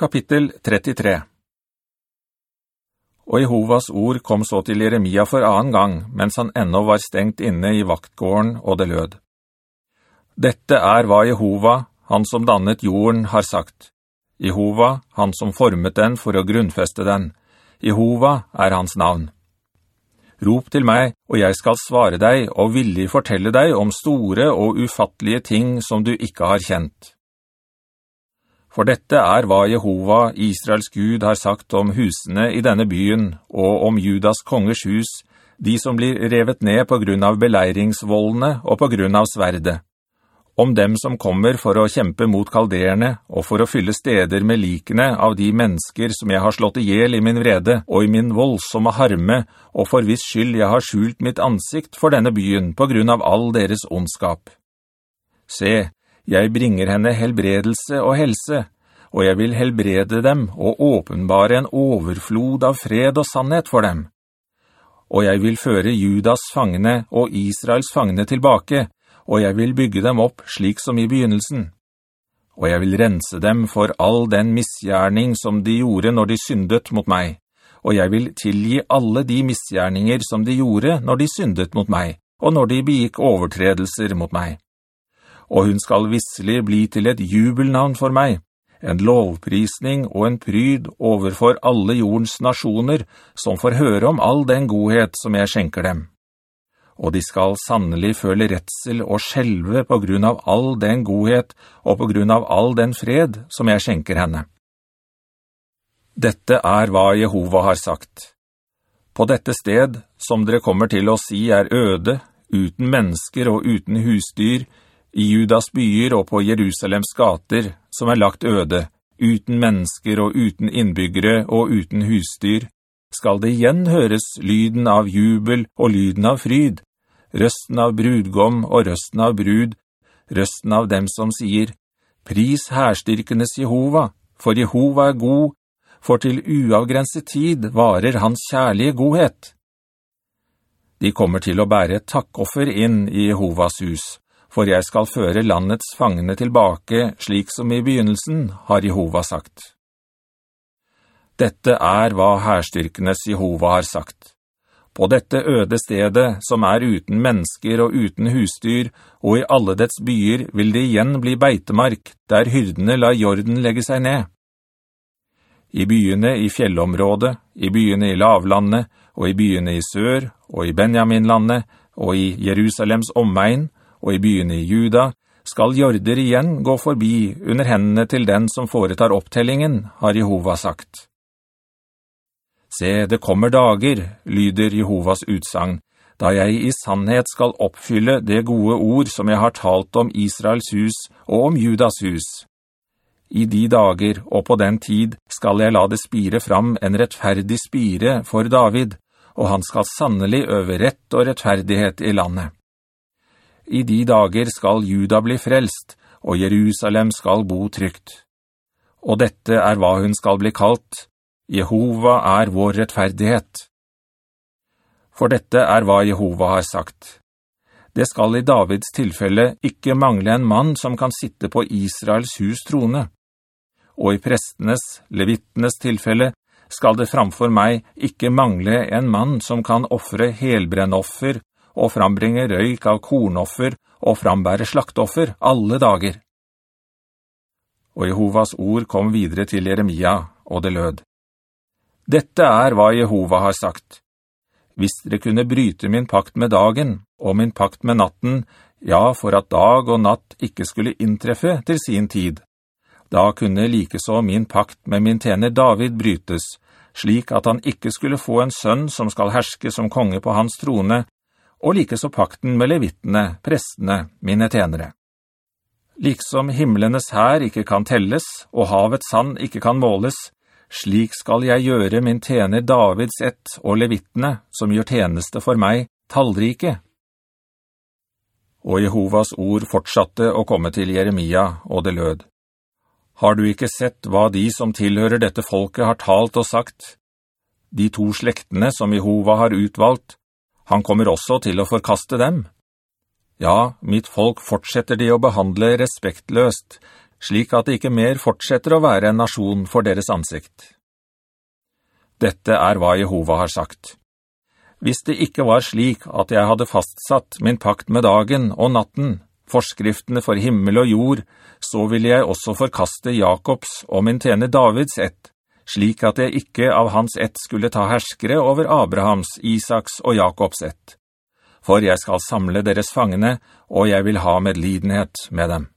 Kapittel 33 Og Jehovas ord kom så til Jeremia for annen gang, mens han ennå var stengt inne i vaktgården, og det lød. Dette er hva Jehova, han som dannet jorden, har sagt. Jehova, han som formet den for å grunnfeste den. Jehova er hans navn. Rop til meg, og jeg skal svare deg og villig fortelle deg om store og ufattelige ting som du ikke har kjent. For dette er hva Jehova, Israels Gud, har sagt om husene i denne byen, og om Judas kongers hus, de som blir revet ned på grunn av beleiringsvoldene og på grunn av sverde. Om dem som kommer for å kjempe mot kalderene og for å fylle steder med likene av de mennesker som jeg har slått ihjel i min vrede, og i min voldsomme harme, og for viss skyld jeg har skjult mitt ansikt for denne byen på grunn av all deres ondskap. Se, jeg bringer henne helbredelse og helse, og jeg vil helbrede dem og åpenbare en overflod av fred og sannhet for dem. Og jeg vil føre Judas fangene og Israels fangene tilbake, og jeg vil bygge dem opp slik som i begynnelsen. Og jeg vil rense dem for all den misgjerning som de gjorde når de syndet mot meg, og jeg vil tilgi alle de misgjerninger som de gjorde når de syndet mot meg, og når de begikk overtredelser mot meg og hun skal visselig bli til et jubelnavn for meg, en lovprisning og en pryd overfor alle jordens nasjoner, som får høre om all den godhet som jeg skjenker dem. Og de skal sannelig føle retsel og skjelve på grunn av all den godhet og på grunn av all den fred som jeg skjenker henne. Dette er hva Jehova har sagt. På dette sted, som dere kommer til å si er øde, uten mennesker og uten husdyr, i Judas byer og på Jerusalems gater, som er lagt øde, uten mennesker og uten innbyggere og uten husdyr, skal det igjen høres lyden av jubel og lyden av fryd, røsten av brudgom og røsten av brud, røsten av dem som sier, «Pris herstyrkenes Jehova, for Jehova er god, for til uavgrenset tid varer hans kjærlige godhet.» De kommer til å bære takkoffer inn i Jehovas hus, for jeg skal føre landets fangene tilbake, slik som i begynnelsen, har Jehova sagt. Dette er hva herstyrkenes Jehova har sagt. På dette øde stedet, som er uten mennesker og uten husdyr, og i alle dets byer vil det igjen bli beitemark, der hyrdene lar jorden legge seg ned. I byene i fjellområdet, i byene i lavlandet, og i byene i sør, og i Benjaminlandet, og i Jerusalems omegn, og i byene i Juda, skal jorder igjen gå forbi under hendene til den som foretar opptellingen, har Jehova sagt. Se, det kommer dager, lyder Jehovas utsang, da jeg i sannhet skal oppfylle det gode ord som jeg har talt om Israels hus og om Judas hus. I de dager og på den tid skal jeg la det spire fram en rettferdig spire for David, og han skal sannelig øve rett og rettferdighet i landet. I de dager skal Juda bli frelst, og Jerusalem skal bo trygt. Og dette er hva hun skal bli kalt. Jehova er vår rettferdighet. For dette er hva Jehova har sagt. Det skal i Davids tilfelle ikke mangle en mann som kan sitte på Israels hus trone. Og i prestenes, levittenes tilfelle, skal det framfor meg ikke mangle en mann som kan offre helbrennoffer og frambringe røyk av kornoffer og frambære slaktoffer alle dager. Og Jehovas ord kom videre til Jeremia, og det lød. Dette er hva Jehova har sagt. Hvis dere kunne bryte min pakt med dagen, og min pakt med natten, ja, for at dag og natt ikke skulle inntreffe til sin tid, da kunne likeså min pakt med min tjener David brytes, slik at han ikke skulle få en sønn som skal herske som konge på hans trone, og like så pakten med levittene, prestene, mine tenere. Liksom himmelenes her ikke kan telles, og havets sand ikke kan måles, slik skal jeg gjøre min tjener Davids ett og levittene, som gjør tjeneste for meg, tallrike. Og Jehovas ord fortsatte å komme til Jeremia, og det lød. Har du ikke sett hva de som tilhører dette folket har talt og sagt? De to slektene som Jehova har utvalgt, han kommer også til å forkaste dem. Ja, mitt folk fortsetter de å behandle respektløst. slik at det ikke mer fortsetter å være en nasjon for deres ansikt. Dette er hva Jehova har sagt. Hvis det ikke var slik at jeg hadde fastsatt min pakt med dagen og natten, forskriftene for himmel og jord, så ville jeg også forkaste Jakobs og min tjener Davids ett, slik at jeg ikke av hans ett skulle ta herskere over Abrahams, Isaks og Jakobs ett. For jeg skal samle deres fangene, og jeg vil ha medlidenhet med dem.